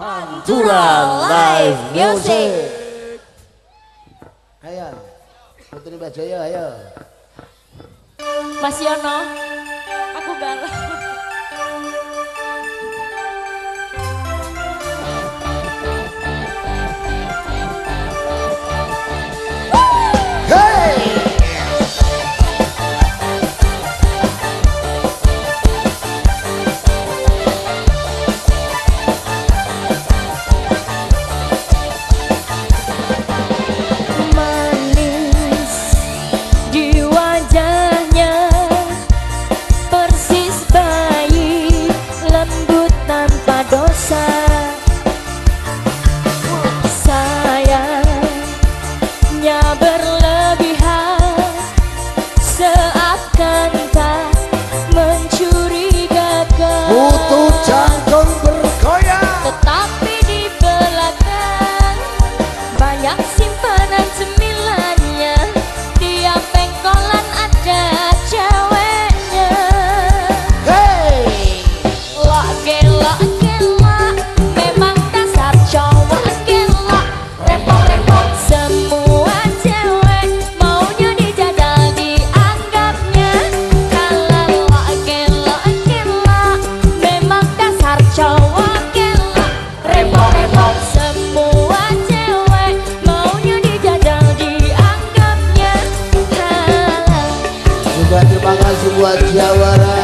Pantura Live Music. Ayo, putri baju ayo, ayo. Mas Yono, aku galau. Terima kasih buat Jawara